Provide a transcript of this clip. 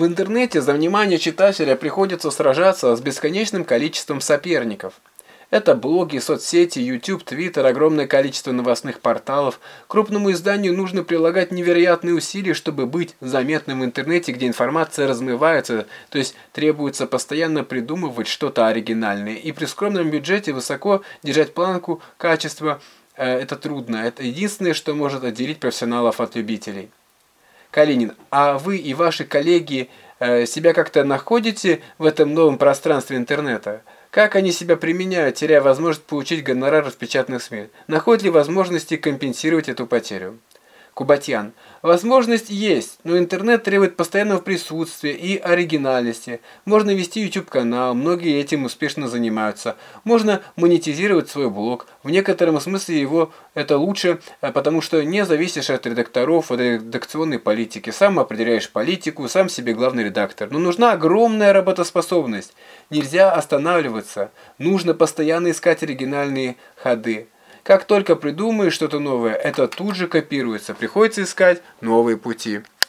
В интернете за внимание читателя приходится сражаться с бесконечным количеством соперников. Это блоги, соцсети, YouTube, Twitter, огромное количество новостных порталов. Крупному изданию нужно прилагать невероятные усилия, чтобы быть заметным в интернете, где информация размывается, то есть требуется постоянно придумывать что-то оригинальное. И при скромном бюджете высоко держать планку качества э, – это трудно. Это единственное, что может отделить профессионалов от любителей. Калинин, а вы и ваши коллеги э, себя как-то находите в этом новом пространстве интернета? Как они себя применяют, теряя возможность получить гонорар в печатных СМИ? Находят ли возможности компенсировать эту потерю? Кубатьян. Возможность есть, но интернет требует постоянного присутствия и оригинальности. Можно вести YouTube-канал, многие этим успешно занимаются. Можно монетизировать свой блог. В некотором смысле его это лучше, э, потому что не зависишь от редакторов, от редакционной политики. Сам определяешь политику, сам себе главный редактор. Но нужна огромная работоспособность. Нельзя останавливаться. Нужно постоянно искать оригинальные ходы. Как только придумаешь что-то новое, это тут же копируется, приходится искать новые пути.